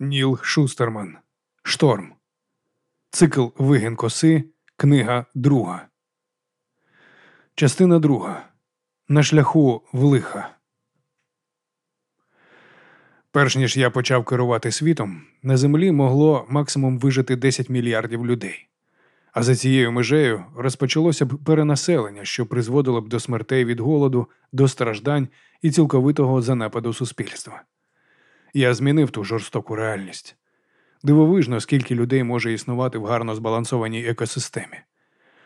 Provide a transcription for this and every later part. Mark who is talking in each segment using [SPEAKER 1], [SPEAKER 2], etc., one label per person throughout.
[SPEAKER 1] Ніл Шустерман. Шторм. Цикл Вигін коси. Книга друга. Частина друга. На шляху в лиха. Перш ніж я почав керувати світом, на землі могло максимум вижити 10 мільярдів людей. А за цією межею розпочалося б перенаселення, що призводило б до смертей від голоду, до страждань і цілковитого занепаду суспільства. Я змінив ту жорстоку реальність. Дивовижно, скільки людей може існувати в гарно збалансованій екосистемі.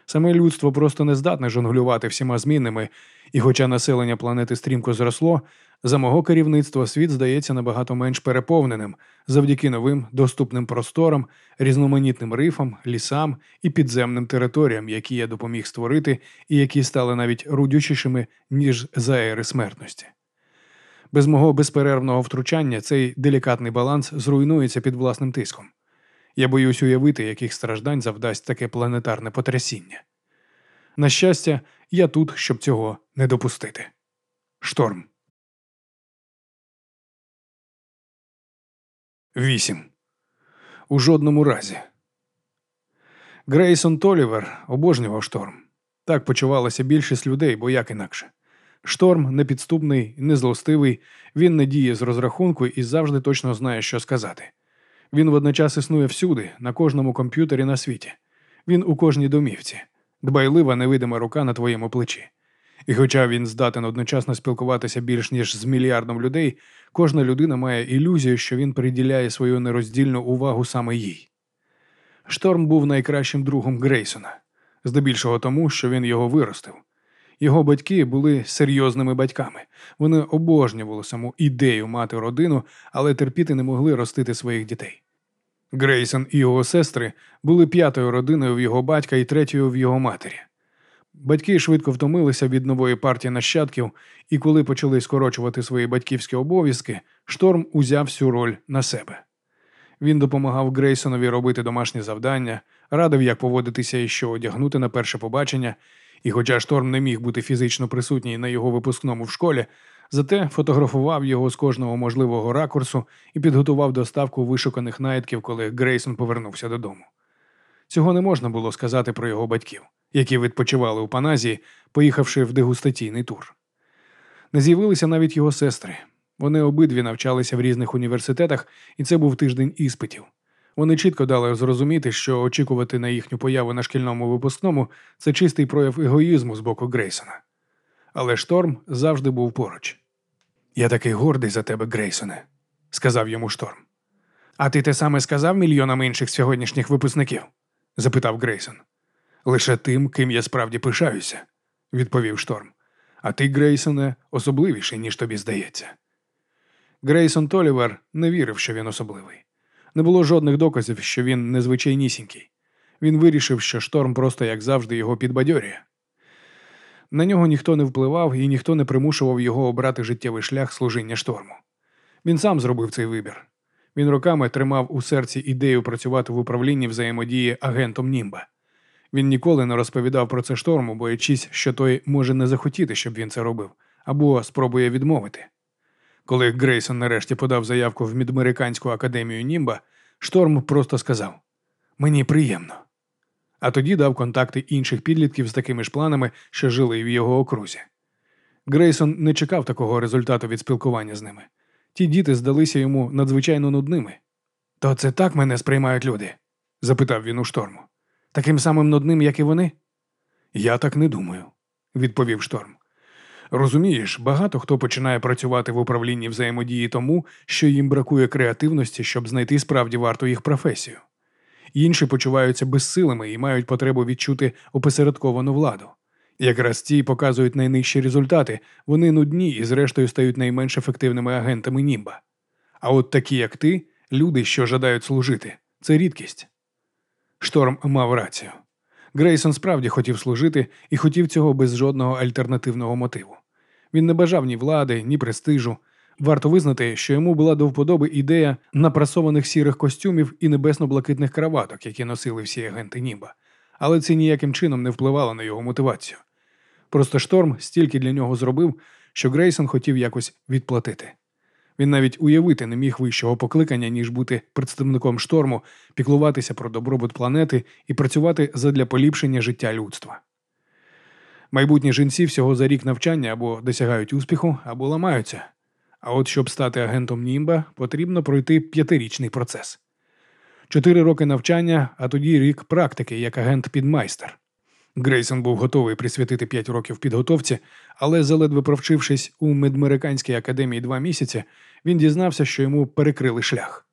[SPEAKER 1] Саме людство просто не здатне жонглювати всіма змінами, і, хоча населення планети стрімко зросло, за мого керівництва світ здається набагато менш переповненим завдяки новим доступним просторам, різноманітним рифам, лісам і підземним територіям, які я допоміг створити, і які стали навіть рудючішими, ніж за ери смертності. Без мого безперервного втручання цей делікатний баланс зруйнується під власним тиском. Я боюсь уявити, яких страждань завдасть таке планетарне потрясіння. На щастя, я тут, щоб цього не допустити. Шторм. 8. У жодному разі. Грейсон Толівер обожнював шторм. Так почувалася більшість людей, бо як інакше. Шторм непідступний, незлостивий, він не діє з розрахунку і завжди точно знає, що сказати. Він водночас існує всюди, на кожному комп'ютері на світі. Він у кожній домівці, дбайлива невидима рука на твоєму плечі. І хоча він здатен одночасно спілкуватися більш ніж з мільярдом людей, кожна людина має ілюзію, що він приділяє свою нероздільну увагу саме їй. Шторм був найкращим другом Грейсона, здебільшого тому, що він його виростив. Його батьки були серйозними батьками. Вони обожнювали саму ідею мати родину, але терпіти не могли ростити своїх дітей. Грейсон і його сестри були п'ятою родиною в його батька і третьою в його матері. Батьки швидко втомилися від нової партії нащадків, і коли почали скорочувати свої батьківські обов'язки, шторм узяв всю роль на себе. Він допомагав Грейсонові робити домашні завдання, радив, як поводитися і що одягнути на перше побачення, і, хоча шторм не міг бути фізично присутній на його випускному в школі, зате фотографував його з кожного можливого ракурсу і підготував доставку вишуканих наїдків, коли Грейсон повернувся додому. Цього не можна було сказати про його батьків, які відпочивали у Паназії, поїхавши в дегустаційний тур. Не з'явилися навіть його сестри. Вони обидві навчалися в різних університетах, і це був тиждень іспитів. Вони чітко дали зрозуміти, що очікувати на їхню появу на шкільному випускному це чистий прояв егоїзму з боку Грейсона. Але шторм завжди був поруч. Я такий гордий за тебе, Грейсоне, сказав йому шторм. А ти те саме сказав мільйонам інших сьогоднішніх випускників? запитав Грейсон. Лише тим, ким я справді пишаюся, відповів шторм. А ти, Грейсоне, особливіший, ніж тобі здається. Грейсон Толівер не вірив, що він особливий. Не було жодних доказів, що він незвичайнісінький. Він вирішив, що шторм просто, як завжди, його підбадьорює. На нього ніхто не впливав і ніхто не примушував його обрати життєвий шлях служіння шторму. Він сам зробив цей вибір. Він роками тримав у серці ідею працювати в управлінні взаємодії агентом Німба. Він ніколи не розповідав про це шторму, боячись, що той може не захотіти, щоб він це робив, або спробує відмовити. Коли Грейсон нарешті подав заявку в Мідамериканську академію Німба, шторм просто сказав: Мені приємно. А тоді дав контакти інших підлітків з такими ж планами, що жили в його окрузі. Грейсон не чекав такого результату від спілкування з ними. Ті діти здалися йому надзвичайно нудними. То це так мене сприймають люди? запитав він у шторму. Таким самим нудним, як і вони? Я так не думаю, відповів шторм. Розумієш, багато хто починає працювати в управлінні взаємодії тому, що їм бракує креативності, щоб знайти справді варту їх професію. Інші почуваються безсилими і мають потребу відчути опосередковану владу. Якраз ці показують найнижчі результати, вони нудні і, зрештою, стають найменш ефективними агентами німба. А от такі, як ти, люди, що жадають служити, це рідкість. Шторм мав рацію. Грейсон справді хотів служити і хотів цього без жодного альтернативного мотиву. Він не бажав ні влади, ні престижу. Варто визнати, що йому була до вподоби ідея напрасованих сірих костюмів і небесно-блакитних краваток, які носили всі агенти Ніба, але це ніяким чином не впливало на його мотивацію. Просто шторм стільки для нього зробив, що Грейсон хотів якось відплатити. Він навіть уявити не міг вищого покликання, ніж бути представником шторму, піклуватися про добробут планети і працювати задля поліпшення життя людства. Майбутні жінці всього за рік навчання або досягають успіху, або ламаються. А от щоб стати агентом Німба, потрібно пройти п'ятирічний процес. Чотири роки навчання, а тоді рік практики як агент підмайстер. Грейсон був готовий присвятити п'ять років підготовці, але, заледве провчившись у медмериканській академії два місяці, він дізнався, що йому перекрили шлях.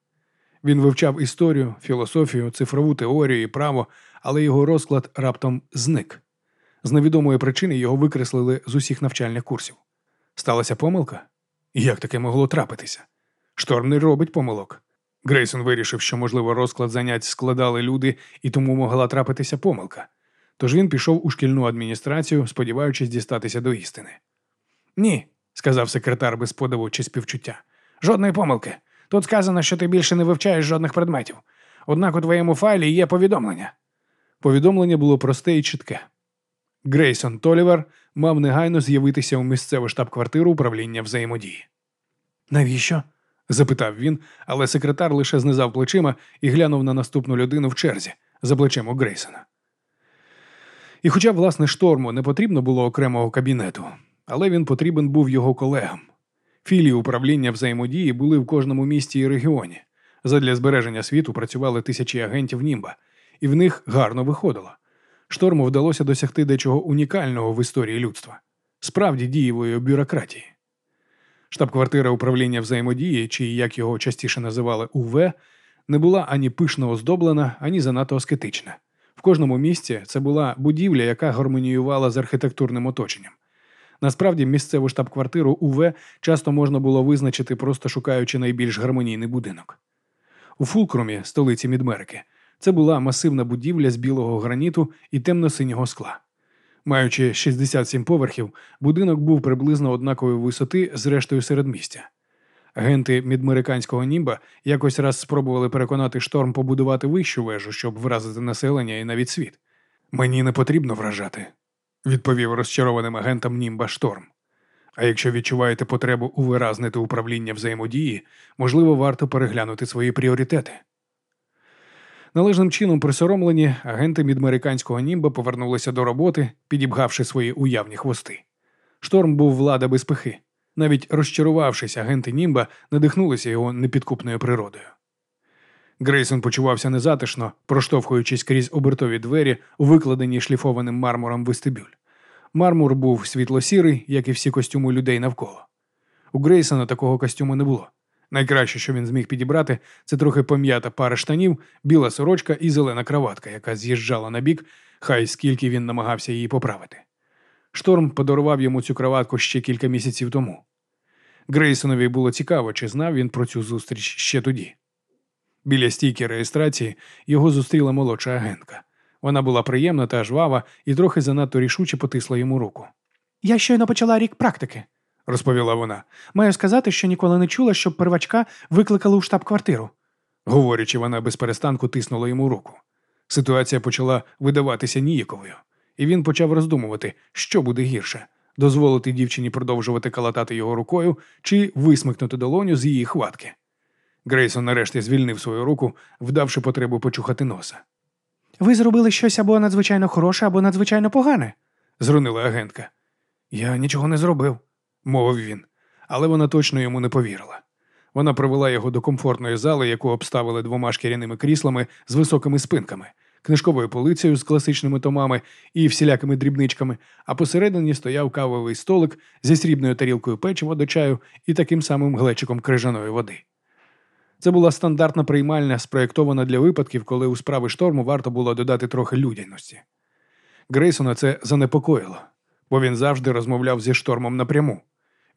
[SPEAKER 1] Він вивчав історію, філософію, цифрову теорію і право, але його розклад раптом зник. З невідомої причини його викреслили з усіх навчальних курсів. Сталася помилка? Як таке могло трапитися? Шторм не робить помилок. Грейсон вирішив, що, можливо, розклад занять складали люди і тому могла трапитися помилка. Тож він пішов у шкільну адміністрацію, сподіваючись дістатися до істини. Ні, сказав секретар без подиву чи співчуття. Жодної помилки. Тут сказано, що ти більше не вивчаєш жодних предметів. Однак у твоєму файлі є повідомлення. Повідомлення було просте і чітке. Грейсон Толівер мав негайно з'явитися у місцеву штаб-квартиру управління взаємодії. Навіщо? запитав він, але секретар лише знизав плечима і глянув на наступну людину в черзі за плечем у Грейсона. І хоча, власне, шторму не потрібно було окремого кабінету, але він потрібен був його колегам. Філії управління взаємодії були в кожному місті і регіоні. Задля збереження світу працювали тисячі агентів Німба, і в них гарно виходило. Шторму вдалося досягти дечого унікального в історії людства, справді дієвої бюрократії. Штаб-квартира управління взаємодії, чи як його частіше називали УВ, не була ані пишно оздоблена, ані занадто аскетична. В кожному місці це була будівля, яка гармоніювала з архітектурним оточенням. Насправді, місцеву штаб-квартиру УВ часто можна було визначити, просто шукаючи найбільш гармонійний будинок. У Фулкрумі, столиці Мідмерики, це була масивна будівля з білого граніту і темно-синього скла. Маючи 67 поверхів, будинок був приблизно однакової висоти з рештою середмістя. Агенти мідмериканського німба якось раз спробували переконати шторм побудувати вищу вежу, щоб вразити населення і навіть світ. Мені не потрібно вражати, відповів розчарованим агентам Німба Шторм. А якщо відчуваєте потребу увиразнити управління взаємодії, можливо, варто переглянути свої пріоритети. Належним чином присоромлені, агенти мідмериканського німба повернулися до роботи, підібгавши свої уявні хвости. Шторм був влада без пихи. Навіть розчарувавшись, агенти Німба надихнулися його непідкупною природою. Грейсон почувався незатишно, проштовхуючись крізь обертові двері, викладені шліфованим мармуром вестибюль. Мармур був світло-сірий, як і всі костюми людей навколо. У Грейсона такого костюму не було. Найкраще, що він зміг підібрати, це трохи пом'ята пара штанів, біла сорочка і зелена краватка, яка з'їжджала на бік, хай скільки він намагався її поправити. Шторм подарував йому цю краватку ще кілька місяців тому. Грейсонові було цікаво, чи знав він про цю зустріч ще тоді. Біля стійки реєстрації його зустріла молодша агентка. Вона була приємна та жвава і трохи занадто рішуче потисла йому руку. Я щойно почала рік практики, розповіла вона. Маю сказати, що ніколи не чула, щоб первачка викликали у штаб-квартиру. Говорячи, вона без перестанку тиснула йому руку. Ситуація почала видаватися ніяковою, і він почав роздумувати, що буде гірше дозволити дівчині продовжувати калатати його рукою чи висмикнути долоню з її хватки. Грейсон нарешті звільнив свою руку, вдавши потребу почухати носа. Ви зробили щось або надзвичайно хороше, або надзвичайно погане, зрунила агентка. Я нічого не зробив, мовив він, але вона точно йому не повірила. Вона провела його до комфортної зали, яку обставили двома шкіряними кріслами з високими спинками, книжковою полицею з класичними томами і всілякими дрібничками, а посередині стояв кавовий столик зі срібною тарілкою печива до чаю і таким самим глечиком крижаної води. Це була стандартна приймальня, спроєктована для випадків, коли у справи шторму варто було додати трохи людяності. Грейсона це занепокоїло, бо він завжди розмовляв зі штормом напряму.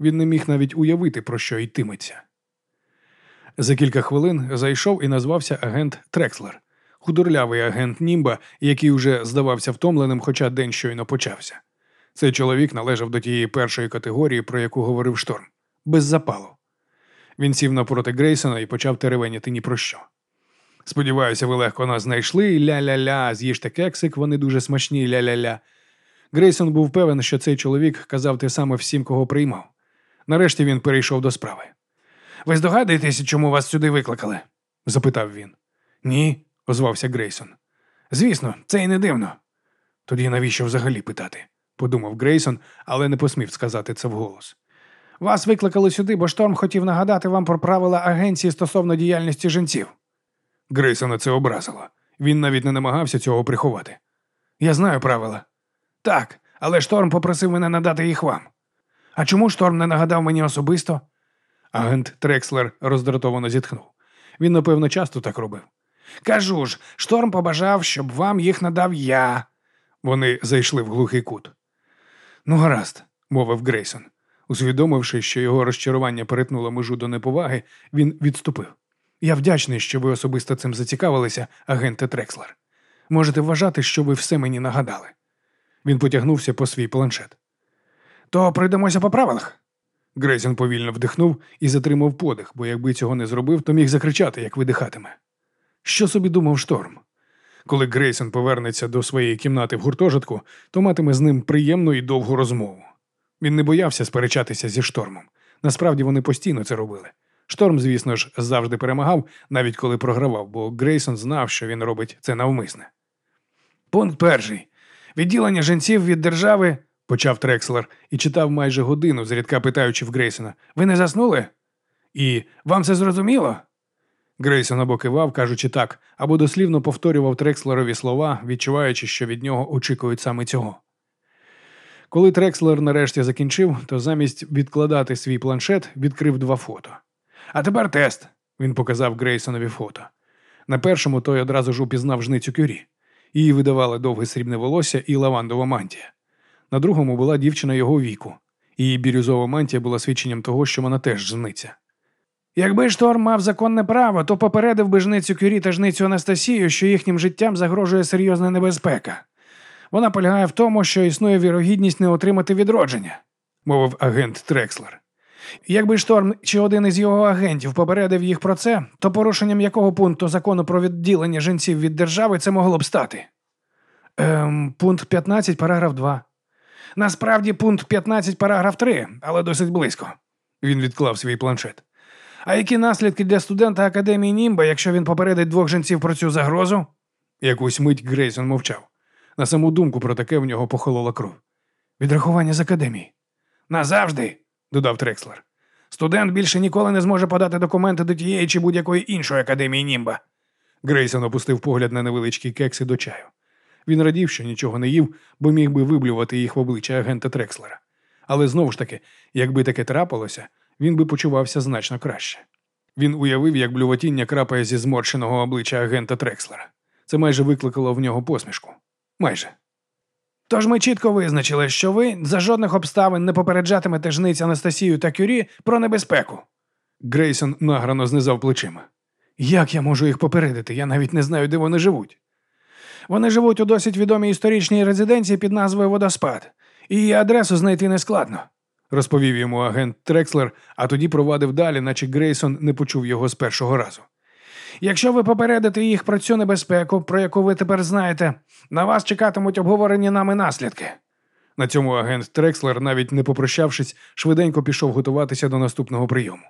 [SPEAKER 1] Він не міг навіть уявити, про що йтиметься. За кілька хвилин зайшов і назвався агент Трекслер, худорлявий агент Німба, який уже здавався втомленим, хоча день щойно почався. Цей чоловік належав до тієї першої категорії, про яку говорив шторм, без запалу. Він сів напроти Грейсона і почав теревеняти ні про що. Сподіваюся, ви легко нас знайшли. Ля-ля-ля, з'їжте кексик, вони дуже смачні, ля-ля-ля. Грейсон був певен, що цей чоловік казав те саме всім, кого приймав. Нарешті він перейшов до справи. Ви здогадуєтеся, чому вас сюди викликали? запитав він. Ні, озвався Грейсон. Звісно, це і не дивно. Тоді навіщо взагалі питати? подумав Грейсон, але не посмів сказати це вголос. Вас викликали сюди, бо шторм хотів нагадати вам про правила агенції стосовно діяльності жінців. Грейсона це образило. Він навіть не намагався цього приховати. Я знаю правила. Так, але шторм попросив мене надати їх вам. А чому шторм не нагадав мені особисто? Агент Трекслер роздратовано зітхнув. Він, напевно, часто так робив. Кажу ж, шторм побажав, щоб вам їх надав я. Вони зайшли в глухий кут. Ну, гаразд, мовив Грейсон. Усвідомивши, що його розчарування перетнуло межу до неповаги, він відступив. Я вдячний, що ви особисто цим зацікавилися, агенте Трекслер. Можете вважати, що ви все мені нагадали. Він потягнувся по свій планшет. То пройдемося по правилах. Грейсон повільно вдихнув і затримав подих, бо якби цього не зробив, то міг закричати, як видихатиме. Що собі думав шторм? Коли Грейсон повернеться до своєї кімнати в гуртожитку, то матиме з ним приємну і довгу розмову. Він не боявся сперечатися зі штормом. Насправді вони постійно це робили. Шторм, звісно ж, завжди перемагав, навіть коли програвав, бо Грейсон знав, що він робить це навмисне. Пункт перший. Відділення жінців від держави, почав Трекслер і читав майже годину, зрідка питаючи в Грейсона, ви не заснули? І вам це зрозуміло? Грейсон або кивав, кажучи так, або дослівно повторював Трекслерові слова, відчуваючи, що від нього очікують саме цього. Коли Трекслер нарешті закінчив, то замість відкладати свій планшет відкрив два фото. А тепер тест, він показав Грейсонові фото. На першому той одразу ж упізнав жницю кюрі. Її видавали довге срібне волосся і лавандова мантія. На другому була дівчина його віку. Її бірюзова мантія була свідченням того, що вона теж жниця. Якби шторм мав законне право, то попередив би жницю Кюрі та жницю Анастасію, що їхнім життям загрожує серйозна небезпека. Вона полягає в тому, що існує вірогідність не отримати відродження, мовив агент Трекслер. Якби шторм чи один із його агентів попередив їх про це, то порушенням якого пункту закону про відділення жінців від держави це могло б стати? Ем, Пункт 15, параграф 2. Насправді пункт 15, параграф 3, але досить близько. Він відклав свій планшет. А які наслідки для студента академії Німба, якщо він попередить двох жінців про цю загрозу? Якусь мить Грейсон мовчав. На саму думку про таке в нього похолола кров. Відрахування з академії. Назавжди, додав Трекслер. Студент більше ніколи не зможе подати документи до тієї чи будь-якої іншої академії Німба. Грейсон опустив погляд на невеличкі кекси до чаю. Він радів, що нічого не їв, бо міг би виблювати їх в обличчя агента Трекслера. Але знову ж таки, якби таке трапилося, він би почувався значно краще. Він уявив, як блюватіння крапає зі зморщеного обличчя агента Трекслера. Це майже викликало в нього посмішку. Майже. Тож ми чітко визначили, що ви за жодних обставин не попереджатимете жниць Анастасію та Кюрі про небезпеку. Грейсон награно знизав плечима. Як я можу їх попередити? Я навіть не знаю, де вони живуть. Вони живуть у досить відомій історичній резиденції під назвою Водоспад, і її адресу знайти нескладно, розповів йому агент Трекслер, а тоді провадив далі, наче Грейсон не почув його з першого разу. Якщо ви попередите їх про цю небезпеку, про яку ви тепер знаєте, на вас чекатимуть обговорені нами наслідки. На цьому агент Трекслер, навіть не попрощавшись, швиденько пішов готуватися до наступного прийому.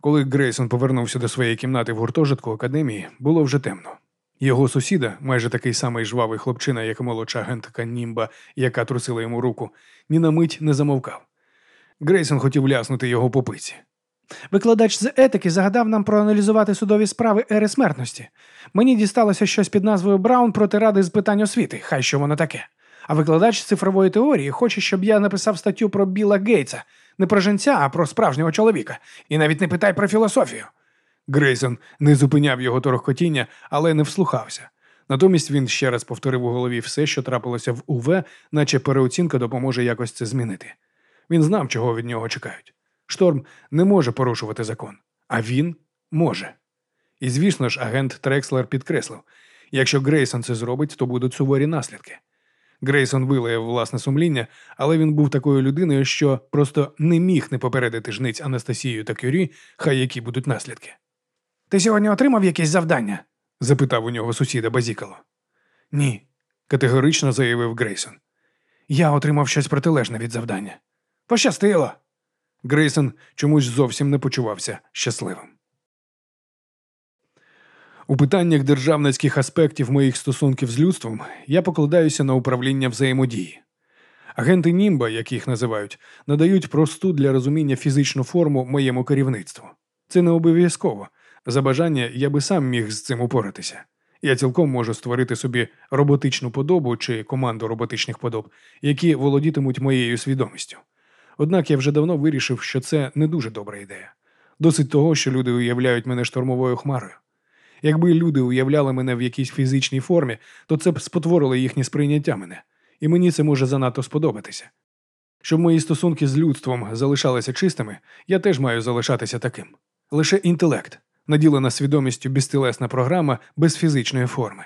[SPEAKER 1] Коли Грейсон повернувся до своєї кімнати в гуртожитку академії, було вже темно. Його сусіда, майже такий самий жвавий хлопчина, як молодша агентка Німба, яка трусила йому руку, ні на мить не замовкав. Грейсон хотів ляснути його по пиці. Викладач з етики загадав нам проаналізувати судові справи ери смертності. Мені дісталося щось під назвою Браун проти ради з питань освіти, хай що воно таке. А викладач цифрової теорії хоче, щоб я написав статтю про Біла Гейтса, не про женця, а про справжнього чоловіка. І навіть не питай про філософію. Грейсон не зупиняв його торохкотіння, але не вслухався. Натомість він ще раз повторив у голові все, що трапилося в УВ, наче переоцінка допоможе якось це змінити. Він знав, чого від нього чекають. Шторм не може порушувати закон, а він може. І, звісно ж, агент Трекслер підкреслив якщо Грейсон це зробить, то будуть суворі наслідки. Грейсон вилаяв власне сумління, але він був такою людиною, що просто не міг не попередити жниць Анастасію та Кюрі, хай які будуть наслідки. Ти сьогодні отримав якесь завдання? запитав у нього сусіда Базікало. Ні, категорично заявив Грейсон. Я отримав щось протилежне від завдання. Пощастило. Грейсон чомусь зовсім не почувався щасливим. У питаннях державницьких аспектів моїх стосунків з людством я покладаюся на управління взаємодії. Агенти Німба, як їх називають, надають просту для розуміння фізичну форму моєму керівництву. Це не обов'язково. За бажання я би сам міг з цим упоратися. Я цілком можу створити собі роботичну подобу чи команду роботичних подоб, які володітимуть моєю свідомістю. Однак я вже давно вирішив, що це не дуже добра ідея. Досить того, що люди уявляють мене штормовою хмарою. Якби люди уявляли мене в якійсь фізичній формі, то це б спотворило їхнє сприйняття мене, і мені це може занадто сподобатися. Щоб мої стосунки з людством залишалися чистими, я теж маю залишатися таким. Лише інтелект, наділена свідомістю безтілесна програма без фізичної форми.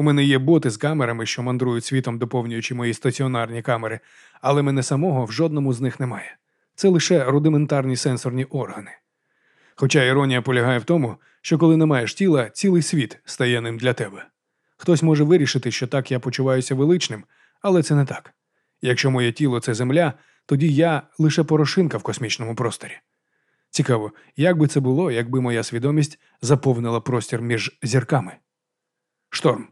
[SPEAKER 1] У мене є боти з камерами, що мандрують світом, доповнюючи мої стаціонарні камери, але мене самого в жодному з них немає. Це лише рудиментарні сенсорні органи. Хоча іронія полягає в тому, що коли не маєш тіла, цілий світ стає ним для тебе. Хтось може вирішити, що так я почуваюся величним, але це не так. Якщо моє тіло це земля, тоді я лише порошинка в космічному просторі. Цікаво, як би це було, якби моя свідомість заповнила простір між зірками. Шторм.